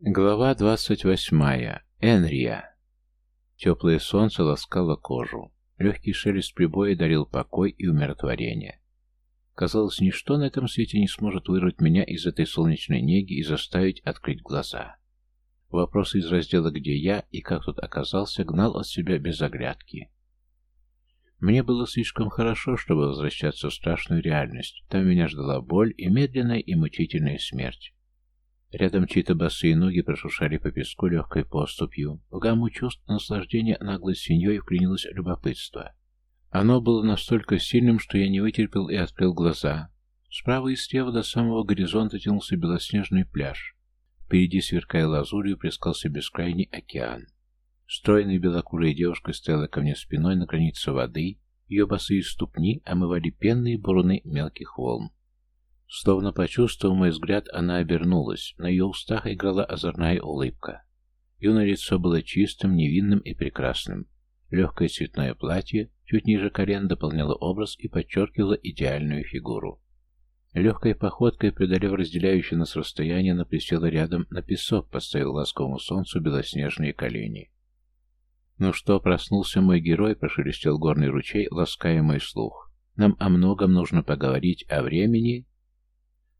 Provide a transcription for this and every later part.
Глава двадцать восьмая. Энрия. Теплое солнце ласкало кожу. Легкий шелест прибоя дарил покой и умиротворение. Казалось, ничто на этом свете не сможет вырвать меня из этой солнечной неги и заставить открыть глаза. Вопросы из раздела «Где я?» и «Как тут оказался?» гнал от себя без оглядки. Мне было слишком хорошо, чтобы возвращаться в страшную реальность. Там меня ждала боль и медленная и мучительная смерть. Рядом чьи-то босые ноги прошуршали по песку легкой поступью. В гамму чувств наслаждения наглой свиньей вклинилось любопытство. Оно было настолько сильным, что я не вытерпел и открыл глаза. Справа и слева до самого горизонта тянулся белоснежный пляж. Впереди, сверкая лазурью, плескался бескрайний океан. Стройная белокурая девушка стояла ко мне спиной на границе воды, ее босые ступни омывали пенные буруны мелких волн. Словно почувствовав мой взгляд, она обернулась. На ее устах играла озорная улыбка. Юное лицо было чистым, невинным и прекрасным. Легкое цветное платье, чуть ниже колен, дополняло образ и подчеркивало идеальную фигуру. Легкой походкой, преодолев разделяющее нас расстояние, она присела рядом на песок, поставил ласковому солнцу белоснежные колени. «Ну что, проснулся мой герой», — прошелестел горный ручей, лаская мой слух. «Нам о многом нужно поговорить, о времени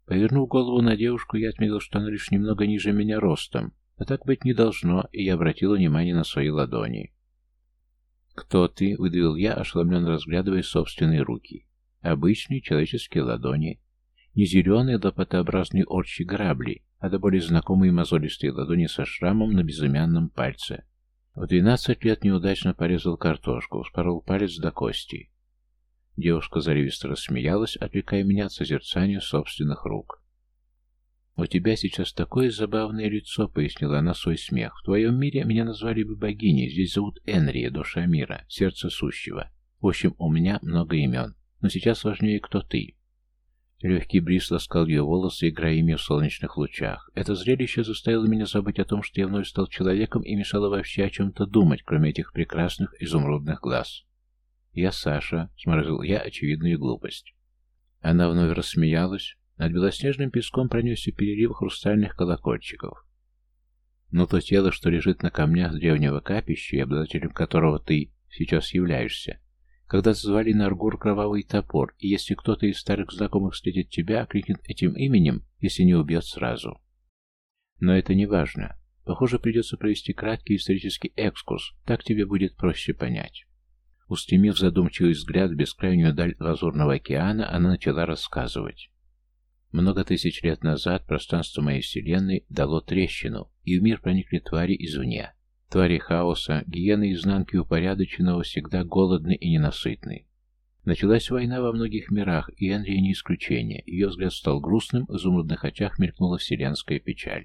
Повернув голову на девушку, я отметил, что она лишь немного ниже меня ростом, а так быть не должно, и я обратил внимание на свои ладони. «Кто ты?» — выдавил я, ошеломленно разглядывая собственные руки. «Обычные человеческие ладони. Не зеленые лопатообразные орчи грабли, а до более знакомые мозолистые ладони со шрамом на безымянном пальце. В двенадцать лет неудачно порезал картошку, вспорол палец до кости. Девушка заливисто рассмеялась, отвлекая меня от созерцания собственных рук. «У тебя сейчас такое забавное лицо», — пояснила она свой смех. «В твоем мире меня назвали бы богиней. Здесь зовут Энрия, душа мира, сердце сущего. В общем, у меня много имен. Но сейчас важнее, кто ты». Легкий бриз ласкал ее волосы, играя ими в солнечных лучах. Это зрелище заставило меня забыть о том, что я вновь стал человеком и мешало вообще о чем-то думать, кроме этих прекрасных изумрудных глаз. «Я Саша», — сморозил я очевидную глупость. Она вновь рассмеялась. Над белоснежным песком пронесся перерыв хрустальных колокольчиков. Но то тело, что лежит на камнях древнего капища, и обладателем которого ты сейчас являешься, когда звали на Аргур кровавый топор, и если кто-то из старых знакомых встретит тебя, крикнет этим именем, если не убьет сразу. Но это не важно. Похоже, придется провести краткий исторический экскурс, так тебе будет проще понять. Устремив задумчивый взгляд в бескрайнюю даль Лазурного океана, она начала рассказывать. Много тысяч лет назад пространство моей вселенной дало трещину, и в мир проникли твари извне. Твари хаоса, гиены изнанки упорядоченного, всегда голодны и ненасытны. Началась война во многих мирах, и Энри не исключение. Ее взгляд стал грустным, в изумрудных очах мелькнула вселенская печаль.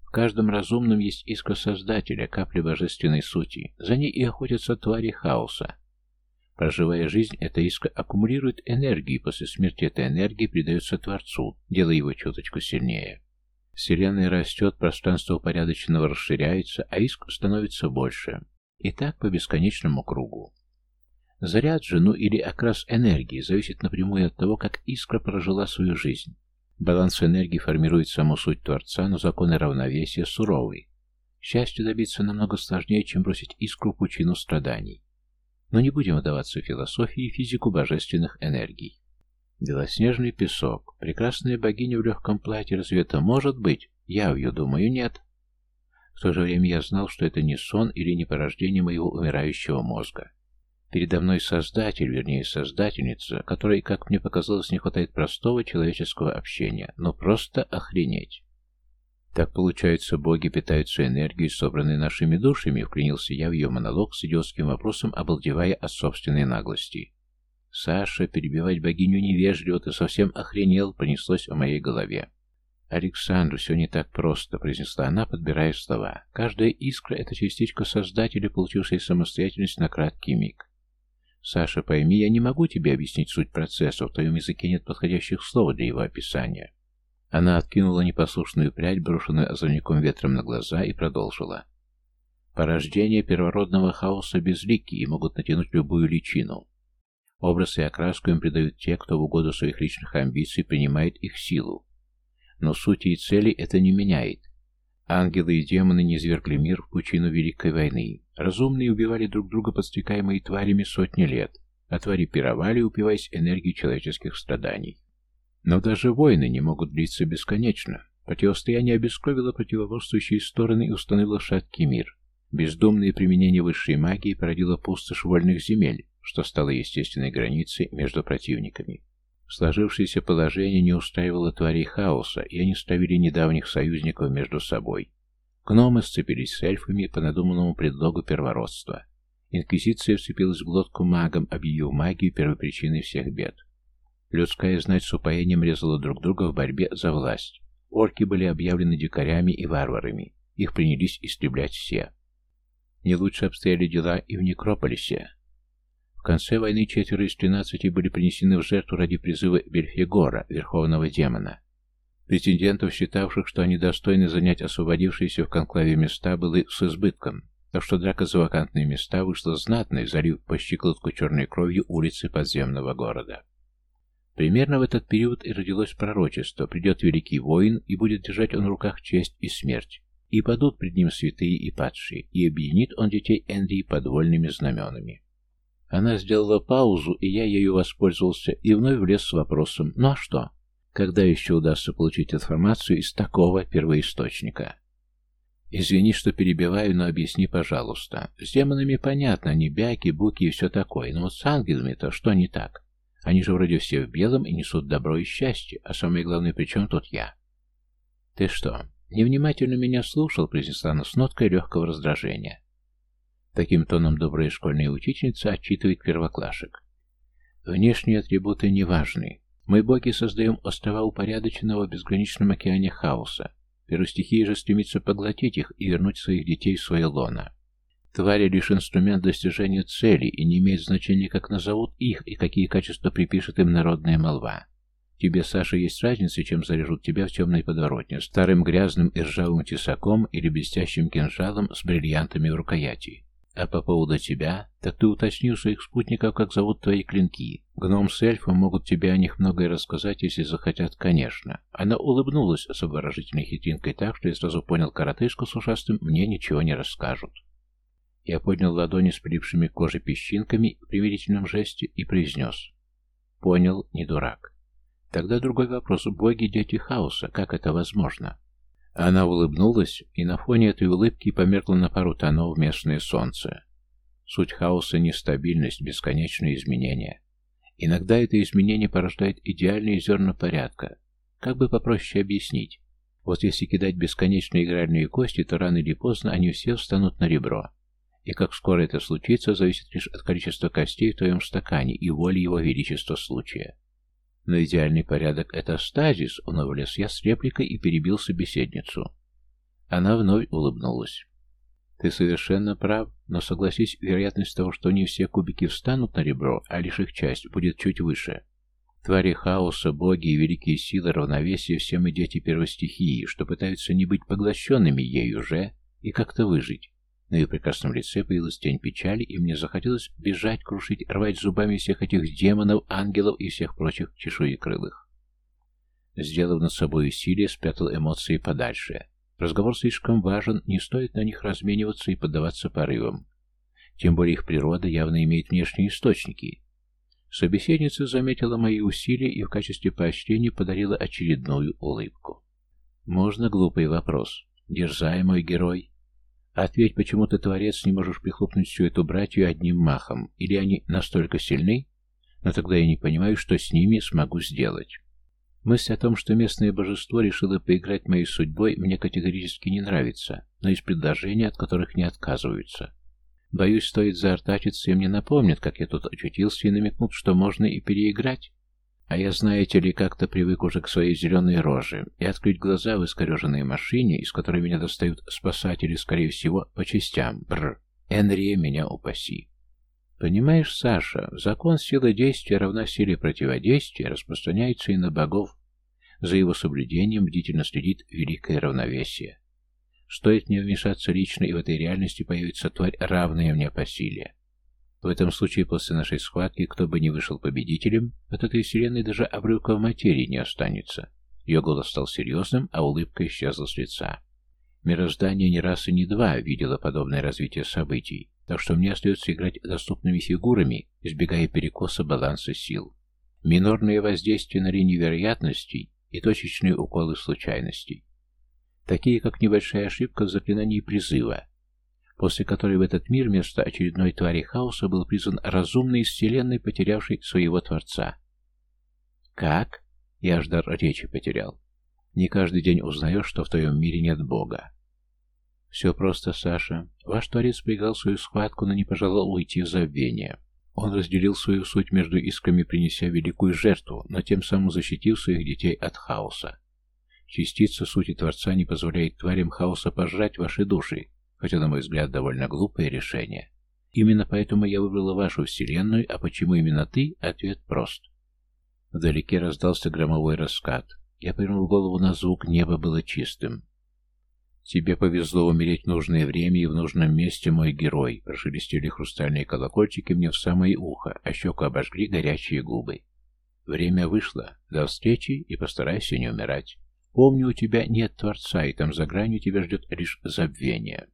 В каждом разумном есть искра Создателя, капля божественной сути. За ней и охотятся твари хаоса. Проживая жизнь, эта искра аккумулирует энергию, и после смерти эта энергия передается Творцу, делая его чуточку сильнее. Вселенная растет, пространство упорядоченного расширяется, а иск становится больше. И так по бесконечному кругу. Заряд же, ну или окрас энергии, зависит напрямую от того, как искра прожила свою жизнь. Баланс энергии формирует саму суть Творца, но законы равновесия суровый. Счастью добиться намного сложнее, чем бросить искру пучину страданий. Но не будем вдаваться в философию и физику божественных энергий. Белоснежный песок, прекрасная богиня в легком платье, разве это может быть? Я ее думаю, нет. В то же время я знал, что это не сон или не порождение моего умирающего мозга. Передо мной создатель, вернее создательница, которой, как мне показалось, не хватает простого человеческого общения, но просто охренеть. Так, получается, боги питаются энергией, собранной нашими душами, вклинился я в ее монолог с идиотским вопросом, обалдевая от собственной наглости. «Саша, перебивать богиню невежливо, ты совсем охренел», пронеслось в моей голове. «Александр, все не так просто», — произнесла она, подбирая слова. «Каждая искра — это частичка Создателя, получившая самостоятельность на краткий миг. Саша, пойми, я не могу тебе объяснить суть процесса, в твоем языке нет подходящих слов для его описания. Она откинула непослушную прядь, брошенную озорником ветром на глаза, и продолжила. Порождение первородного хаоса безлики и могут натянуть любую личину. Образ и окраску им придают те, кто в угоду своих личных амбиций принимает их силу. Но сути и цели это не меняет. Ангелы и демоны низвергли мир в пучину Великой войны. Разумные убивали друг друга, подстрекаемые тварями сотни лет, а твари пировали, упиваясь энергией человеческих страданий. Но даже войны не могут длиться бесконечно. Противостояние обескровило противоборствующие стороны и установило шаткий мир. Бездумное применение высшей магии породило пустошь вольных земель, что стало естественной границей между противниками. Сложившееся положение не устраивало тварей хаоса, и они ставили недавних союзников между собой. Гномы сцепились с эльфами по надуманному предлогу первородства. Инквизиция вцепилась в глотку магам, объявив магию первопричиной всех бед. Людская знать с упоением резала друг друга в борьбе за власть. Орки были объявлены дикарями и варварами. Их принялись истреблять все. Не лучше обстояли дела и в Некрополисе. В конце войны четверо из тринадцати были принесены в жертву ради призыва Бельфегора, верховного демона. Претендентов, считавших, что они достойны занять освободившиеся в конклаве места, было с избытком, так что драка за вакантные места вышла знатной, залив по щиколотку черной кровью улицы подземного города. Примерно в этот период и родилось пророчество, придет великий воин, и будет держать он в руках честь и смерть, и падут пред ним святые и падшие, и объединит он детей Эндрии подвольными знаменами. Она сделала паузу, и я ею воспользовался, и вновь влез с вопросом «Ну а что? Когда еще удастся получить информацию из такого первоисточника?» «Извини, что перебиваю, но объясни, пожалуйста. С демонами понятно, они бяки, буки и все такое, но вот с ангелами-то что не так? Они же вроде все в белом и несут добро и счастье, а самое главное, при чем тут я?» «Ты что, невнимательно меня слушал?» — произнесла она с ноткой легкого раздражения. Таким тоном добрая школьная учительница отчитывает первоклашек. Внешние атрибуты не важны. Мы, боги, создаем острова упорядоченного в безграничном океане хаоса. Первостихия же стремится поглотить их и вернуть своих детей в свое лоно. Твари лишь инструмент достижения цели, и не имеет значения, как назовут их и какие качества припишет им народная молва. Тебе, Саша, есть разница, чем заряжут тебя в темной подворотне, старым грязным и ржавым тесаком или блестящим кинжалом с бриллиантами в рукояти. А по поводу тебя, так ты уточни у своих спутников, как зовут твои клинки. Гном с эльфом могут тебе о них многое рассказать, если захотят, конечно. Она улыбнулась с обворожительной хитринкой так, что я сразу понял коротышку с ушастым, мне ничего не расскажут. Я поднял ладони с прилипшими к коже песчинками в примирительном жесте и произнес. Понял, не дурак. Тогда другой вопрос. Боги, дети хаоса, как это возможно? Она улыбнулась, и на фоне этой улыбки померкло на пару тонов местное солнце. Суть хаоса — нестабильность, бесконечные изменения. Иногда это изменение порождает идеальные зерна порядка. Как бы попроще объяснить? Вот если кидать бесконечные игральные кости, то рано или поздно они все встанут на ребро. И как скоро это случится, зависит лишь от количества костей в твоем стакане и воли его величества случая. Но идеальный порядок — это стазис, он влез я с репликой и перебил собеседницу. Она вновь улыбнулась. Ты совершенно прав, но согласись, вероятность того, что не все кубики встанут на ребро, а лишь их часть будет чуть выше. Твари хаоса, боги и великие силы равновесия все мы дети первостихии, что пытаются не быть поглощенными ею же и как-то выжить. На ее прекрасном лице появилась тень печали, и мне захотелось бежать, крушить, рвать зубами всех этих демонов, ангелов и всех прочих чешуекрылых. Сделав над собой усилие, спрятал эмоции подальше. Разговор слишком важен, не стоит на них размениваться и поддаваться порывам. Тем более их природа явно имеет внешние источники. Собеседница заметила мои усилия и в качестве поощрения подарила очередную улыбку. Можно глупый вопрос. Дерзай, мой герой. Ответь, почему ты, Творец, не можешь прихлопнуть всю эту братью одним махом? Или они настолько сильны? Но тогда я не понимаю, что с ними смогу сделать. Мысль о том, что местное божество решило поиграть моей судьбой, мне категорически не нравится, но есть предложения, от которых не отказываются. Боюсь, стоит заортачиться, и мне напомнят, как я тут очутился, и намекнут, что можно и переиграть. А я, знаете ли, как-то привык уже к своей зеленой роже, и открыть глаза в искореженной машине, из которой меня достают спасатели, скорее всего, по частям. Бррр. Энрия меня упаси. Понимаешь, Саша, закон силы действия равна силе противодействия распространяется и на богов. За его соблюдением бдительно следит великое равновесие. Стоит мне вмешаться лично, и в этой реальности появится тварь, равная мне по силе. В этом случае после нашей схватки, кто бы ни вышел победителем, от этой вселенной даже обрывка материи не останется. Ее голос стал серьезным, а улыбка исчезла с лица. Мироздание ни раз и не два видело подобное развитие событий, так что мне остается играть доступными фигурами, избегая перекоса баланса сил. Минорные воздействия на линии вероятностей и точечные уколы случайностей. Такие, как небольшая ошибка в заклинании призыва, после которой в этот мир вместо очередной твари хаоса был призван разумный из вселенной, потерявший своего Творца. Как? Я аж речи потерял. Не каждый день узнаешь, что в твоем мире нет Бога. Все просто, Саша. Ваш Творец проиграл свою схватку, но не пожелал уйти в забвение. Он разделил свою суть между искрами, принеся великую жертву, но тем самым защитил своих детей от хаоса. Частица сути Творца не позволяет тварям хаоса пожрать ваши души, хотя, на мой взгляд, довольно глупое решение. Именно поэтому я выбрала вашу вселенную, а почему именно ты? Ответ прост. Вдалеке раздался громовой раскат. Я повернул голову на звук, небо было чистым. «Тебе повезло умереть в нужное время и в нужном месте, мой герой!» Прошелестели хрустальные колокольчики мне в самое ухо, а щеку обожгли горячие губы. «Время вышло. До встречи и постарайся не умирать. Помни, у тебя нет Творца, и там за гранью тебя ждет лишь забвение».